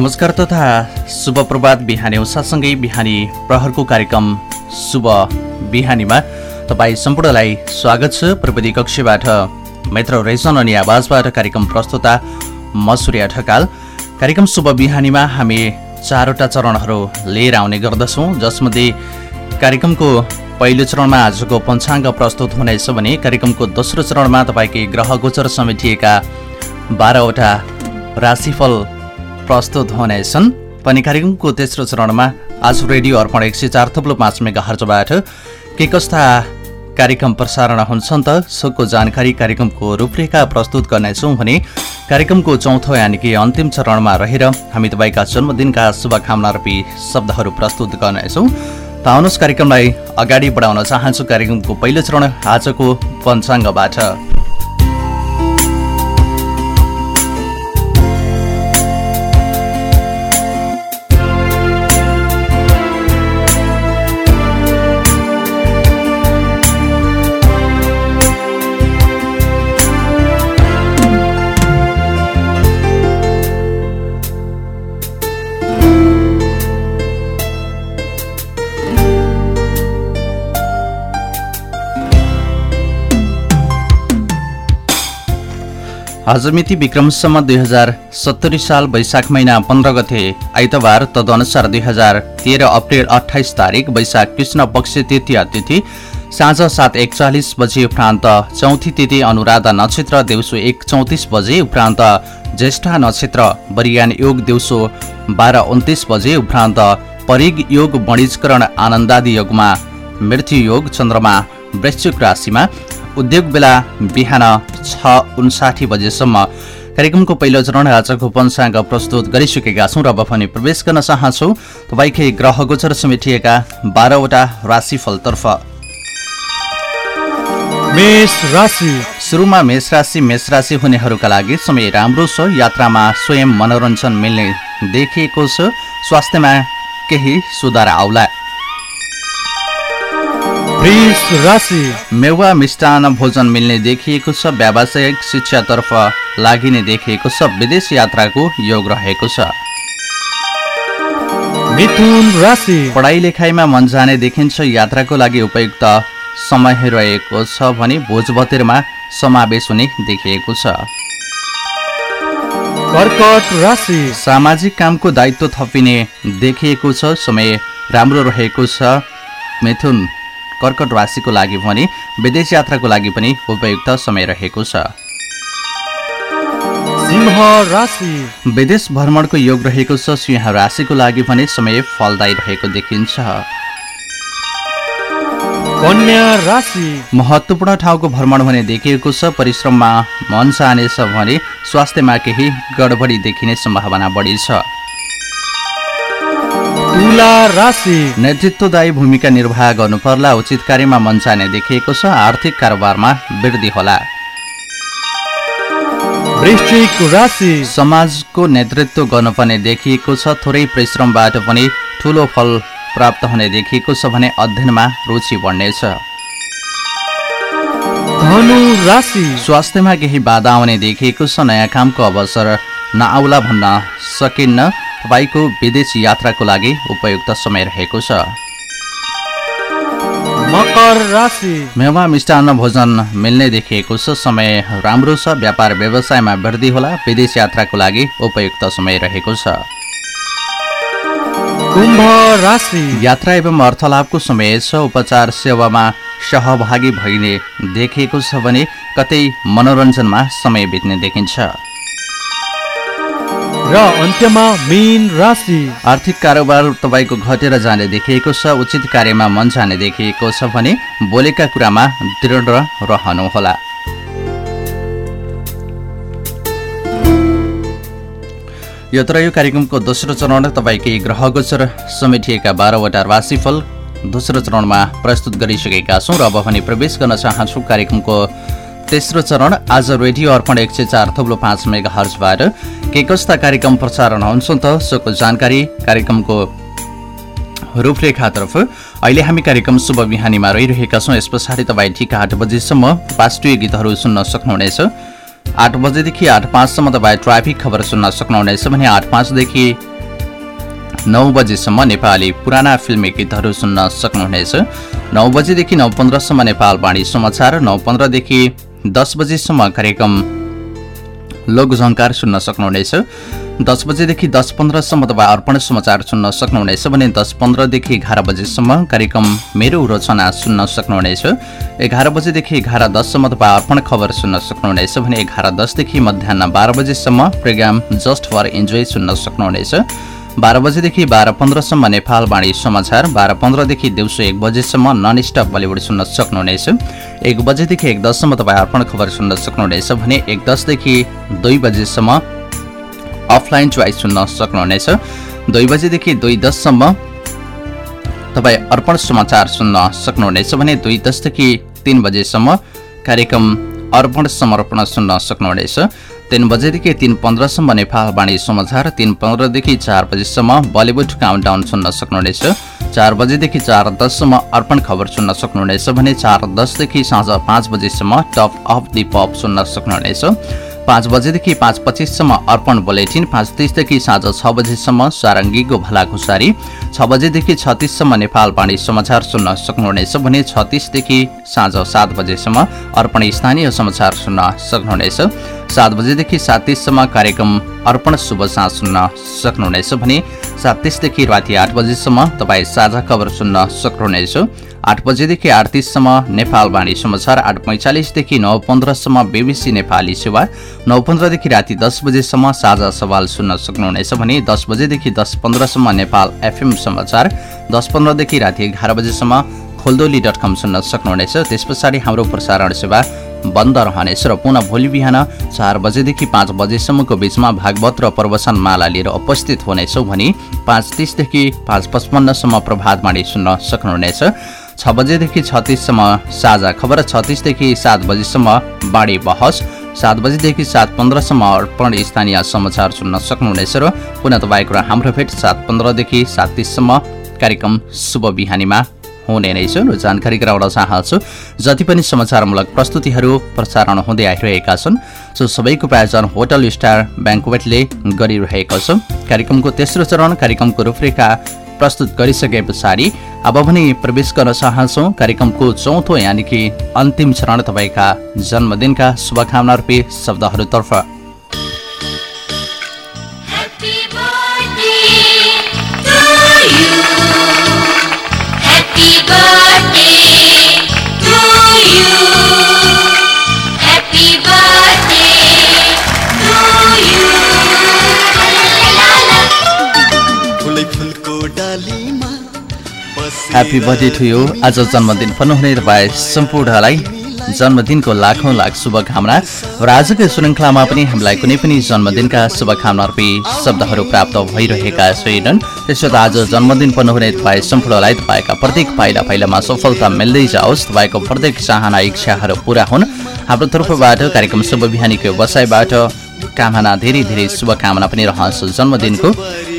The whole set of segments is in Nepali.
नमस्कार तथा शुभ प्रभात बिहानी उषासँगै बिहानी प्रहरको कार्यक्रम शुभ बिहानीमा तपाईँ सम्पूर्णलाई स्वागत छ। प्रविधि कक्षबाट मित्र रेसन अनि आवाजबाट कार्यक्रम प्रस्तुता म सूर्य ठकाल। कार्यक्रम शुभ बिहानीमा हामी चारवटा चरणहरू लिएर आउने गर्दछौँ। जसमध्ये कार्यक्रमको पहिलो चरणमा आजको पञ्चाङ्ग प्रस्तुत हुनेछ भने कार्यक्रमको दोस्रो चरणमा तपाईँकै ग्रह गोचर समेटिएका बाह्रवटा राशिफल प्रस्तुत हुनेछन्। पनि कार्यक्रमको तेस्रो चरणमा आज रेडियो अर्पण एक सय चार थुप्लो पाँच मेगा हर्जबाट के कस्ता कार्यक्रम प्रसारण हुन्छन् त सोको जानकारी कार्यक्रमको रूपरेखा प्रस्तुत गर्नेछौँ भने कार्यक्रमको चौथो यानि कि अन्तिम चरणमा रहेर हामी तपाईँका जन्मदिनका शुभकामना रूपी शब्दहरू प्रस्तुत गर्नेछौँ। त आउनुहोस् कार्यक्रमलाई अगाडि बढाउन चाहन्छु कार्यक्रमको पहिलो चरण आजको पञ्चाङ्गबाट। आज मिति विक्रमसम्म दुई हजार सत्तरी साल वैशाख महिना पन्ध्र गते आइतबार तदनुसार दुई हजार तेह्र अप्रेल अठाइस तारिक वैशाख कृष्ण पक्ष तृतीय तिथि साँझ सात एकचालिस बजे उपरान्त चौथी तिथि अनुराधा नक्षत्र दिउँसो एक चौतिस बजे उपरान्त ज्येष्ठा नक्षत्र बरियान योग दिउँसो बाह्र उन्तिस बजे उपरान्त परिग योग वणिजकरण आनन्दादि योगमा मृत्यु योग चन्द्रमा वृश्चिक राशिमा उद्योग बेला बिहान छ उन्साठी बजेसम्म कार्यक्रमको पहिलो चरण आजको पञ्चाङ्ग प्रस्तुत गरिसकेका छौँ र अब प्रवेश गर्न चाहन्छौँ। तपाईँकै ग्रह गोचर समेटिएका बाह्रवटा राशिफलतर्फ। मेष राशि। सुरुमा मेष राशि मेष राशि हुनेहरूका लागि समय राम्रो छ यात्रामा स्वयं मनोरञ्जन मिल्ने देखिएको छ। स्वास्थ्यमा केही सुधार आउला। मेवा मिष्टान भोजन मिल्ने देखिएको छ व्यावसायिक शिक्षातर्फ लागिने देखिएको छ विदेश यात्राको योग रहेको छ। मिथुन राशि। पढाइ लेखाइमा मन जाने देखिन्छ यात्राको लागि उपयुक्त समय रहेको छ भने भोजभतेरमा समावेश हुने देखिएको छ। कर्कट राशि। सामाजिक कामको दायित्व थपिने देखिएको छ समय राम्रो रहेको छ। मिथुन कर्कट राशिको लागि भने विदेश यात्राको लागि पनि उपयुक्त समय रहेको छ। विदेश भ्रमणको योग रहेको छ सिंह राशिको लागि भने समय फलदायी रहेको देखिन्छ। महत्त्वपूर्ण ठाउँको भ्रमण हुने देखिएको छ परिश्रममा मन चाहनेछ भने स्वास्थ्यमा केही गडबडी देखिने सम्भावना बढी छ। नेतृत्वदायी भूमिका निर्वाह गर्नुपर्ला उचित कार्यमा मन चाहने देखिएको छ आर्थिक कारोबारमा वृद्धि होला। समाजको नेतृत्व गर्नुपर्ने देखिएको छ थोरै परिश्रमबाट पनि ठुलो फल प्राप्त हुने देखिएको छ भने अध्ययनमा रुचि बढ्नेछ। स्वास्थ्यमा केही बाधा आउने देखिएको छ नयाँ कामको अवसर नआउला भन्न सकिन्न। तपाईँको विदेश यात्राको लागि उपयुक्त समय रहेको छ। मकर राशि। मेवा मिष्टान्न भोजन मिल्ने देखिएको छ। समय राम्रो छ व्यापार व्यवसायमा वृद्धि होला विदेश यात्राको लागि उपयुक्त समय रहेको छ। कुम्भ राशि। यात्रा एवं अर्थलाभको समय छ। उपचार सेवामा सहभागी भइने देखिएको छ भने कतै मनोरञ्जनमा समय बित्ने देखिन्छ। र अन्त्यमा मीन राशि। आर्थिक कारोबार तपाईँको घटेर जाने देखिएको छ उचित कार्यमा मन जाने देखिएको छ भने बोलेका कुरामा दृढ रहनुहोला। यो तर यो कार्यक्रमको दोस्रो चरण तपाईँकै ग्रह गोचर समेटिएका बाह्रवटा राशिफल दोस्रो चरणमा प्रस्तुत गरिसकेका छौँ र अब भने प्रवेश गर्न चाहन्छु कार्यक्रमको तेस्रो चरण आज रेडियो अर्पण एक सय चार थुप्लो पाँच मेगा हर्चबाट के कस्ता कार्यक्रम प्रसारण हुन्छ त सोको जानकारी कार्यक्रमको रूपरेखातर्फ अहिले हामी कार्यक्रम शुभ बिहानीमा रहिरहेका छौँ। यस पछाडि तपाईँ ठिक आठ बजीसम्म राष्ट्रिय गीतहरू सुन्न सक्नुहुनेछ। आठ बजेदेखि आठ पाँचसम्म तपाईँ ट्राफिक खबर सुन्न सक्नुहुनेछ भने आठ पाँचदेखि नौ बजेसम्म नेपाली पुराना फिल्मी गीतहरू सुन्न सक्नुहुनेछ। नौ बजेदेखि नौ पन्ध्रसम्म नेपाल वाणी समाचार नौ पन्ध्रदेखि दस बजेसम्म कार्यक्रम। लोकझङ्कार सुन्न सक्नुहुनेछ। दस बजेदेखि दस पन्ध्रसम्म तपाईँ अर्पण समाचार सुन्न सक्नुहुनेछ भने दस पन्ध्रदेखि एघार बजेसम्म कार्यक्रम मेरो रोचना सुन्न सक्नुहुनेछ। एघार बजेदेखि एघार दससम्म तपाईँ अर्पण खबर सुन्न सक्नुहुनेछ भने एघार दसदेखि मध्याह बाह्र बजेसम्म प्रोग्राम जस्ट फर इन्जोय सुन्न सक्नुहुनेछ। बाह्र बजेदेखि बाह्र पन्ध्रसम्म नेपाल वाणी समाचार बाह्र पन्ध्रदेखि दिउँसो एक बजेसम्म नन स्टप बलिउड सुन्न सक्नुहुनेछ। एक बजेदेखि एक दससम्म तपाईँ अर्पण खबर सुन्न सक्नुहुनेछ भने एक दसदेखि दुई बजेसम्म अफलाइन चोइस सुन्न सक्नुहुनेछ। दुई बजेदेखि दुई दससम्म तपाईँ अर्पण समाचार सुन्न सक्नुहुनेछ भने दुई दसदेखि तिन बजेसम्म कार्यक्रम अर्पण समर्पण सुन्न सक्नुहुनेछ। तिन बजेदेखि तिन पन्ध्रसम्म नेपाल वाणी समाचार तिन पन्ध्रदेखि चार बजेसम्म बलिउड काउन्टाउन सुन्न सक्नुहुनेछ। चार बजेदेखि चार दससम्म अर्पण खबर सुन्न सक्नुहुनेछ भने चार दसदेखि साँझ पाँच बजेसम्म टप अफ दि पप सुन्न सक्नुहुनेछ। पाँच बजेदेखि पाँच पच्चिससम्म अर्पण बुलेटिन पाँच तिसदेखि साँझ छ बजेसम्म सारङ्गीको भला खुसारी छ बजेदेखि छत्तिससम्म नेपाल पाणी समाचार सुन्न सक्नुहुनेछ भने छत्तिसदेखि साँझ सात बजेसम्म अर्पण स्थानीय समाचार सुन्न सक्नुहुनेछ। सात बजेदेखि सात तिससम्म कार्यक्रम अर्पण शुभ साँझ सुन्न सक्नुहुनेछ भने सात तिसदेखि राति आठ बजेसम्म तपाईँ साझा खबर सुन्न सक्नुहुनेछ। आठ बजेदेखि आठ तिससम्म नेपाल वाणी समाचार आठ पैँचालिसदेखि नौ पन्ध्रसम्म बिबिसी नेपाली सेवा नौ पन्ध्रदेखि राति दस बजेसम्म साझा सवाल सुन्न सक्नुहुनेछ भने दस बजेदेखि दस पन्ध्रसम्म नेपाल एफएम समाचार दस पन्ध्रदेखि राति एघार बजेसम्म खोलदोली डट कम सुन्न सक्नुहुनेछ। त्यस पछाडि हाम्रो प्रसारण सेवा बन्द रहनेछ र पुनः भोलि बिहान चार बजेदेखि पाँच बजेसम्मको बिचमा भागवत र प्रवचन माला लिएर उपस्थित हुनेछौँ भने पाँच तिसदेखि पाँच पचपन्नसम्म प्रभातवाणी सुन्न सक्नुहुनेछ। छ बजेदेखि छत्तिससम्म साझा खबर छत्तिसदेखि सात बजेसम्म बाढी बहस। सात बजेदेखि सात पन्ध्रसम्म अर्पण स्थानीय समाचार सुन्न सक्नुहुनेछ र पुनः तपाईँको हाम्रो भेट सात पन्ध्रदेखि सात तिससम्म कार्यक्रम शुभ बिहानीमा। हुने नै छ र जानकारी गराउन चाहन्छु जति पनि समाचारमूलक प्रस्तुतिहरू प्रसारण हुँदै आइरहेका छन् सो सबैको प्रायोजन होटल स्टार ब्याङ्कवेटले गरिरहेको छ। कार्यक्रमको तेस्रो चरण कार्यक्रमको रूपरेखा प्रस्तुत गरिसके पछाडि अब भने प्रवेश गर्न चाहन्छौँ। कार्यक्रमको चौथो यानि कि अन्तिम चरण तपाईँका जन्मदिनका शुभकामना रूपी शब्दहरूतर्फ। ह्याप्पी बर्थडे टु यु आज जन्मदिन पर्नुहुने तपाईँ सम्पूर्णलाई जन्मदिनको लाखौँ लाख शुभकामना र आजको श्रृङ्खलामा पनि हामीलाई कुनै पनि जन्मदिनका शुभकामना रूपी शब्दहरू प्राप्त भइरहेका छैनन्। त्यसो त आज जन्मदिन पर्नुहुने तपाईँ सम्पूर्णलाई तपाईँका प्रत्येक पाइला पाइलामा सफलता मिल्दै जाओस्। तपाईँको प्रत्येक चाहना इच्छाहरू पुरा हुन्। हाम्रो तर्फबाट कार्यक्रम शुभ बिहानीको व्यवसायबाट कामना धेरै धेरै शुभकामना पनि रहन्छ जन्मदिनको।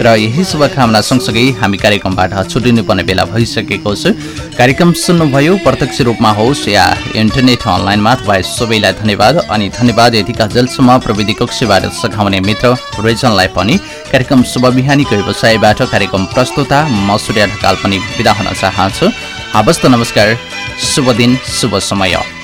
र यही शुभकामना सँगसँगै हामी कार्यक्रमबाट छुट्टिनुपर्ने बेला भइसकेको छ। कार्यक्रम सुन्नुभयो प्रत्यक्ष रूपमा होस् या इन्टरनेट अनलाइनमा तपाईँ सबैलाई धन्यवाद। अनि धन्यवाद यतिका जेलसम्म प्रविधि कक्षबाट सघाउने मित्र रेजनलाई पनि। कार्यक्रम शुभ बिहानीको व्यवसायबाट कार्यक्रम प्रस्तुता म सूर्य ढकाल पनि बिदा हुन चाहन्छु। हवस् त नमस्कार शुभ दिन शुभ समय।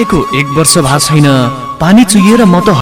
छाएको एक वर्ष भएको छैन। पानी चुहिएर म त